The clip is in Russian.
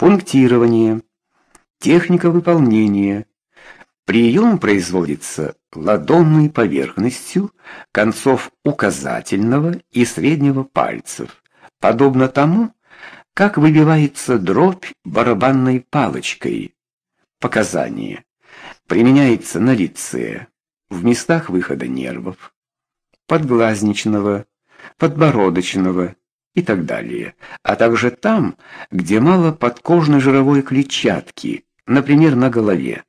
Пунктирование. Техника выполнения. Прием производится ладонной поверхностью концов указательного и среднего пальцев, подобно тому, как выбивается дробь барабанной палочкой. Показания. Применяется на лице, в местах выхода нервов, подглазничного, подбородочного и так далее, а также там, где мало подкожно-жировой клетчатки, например, на голове.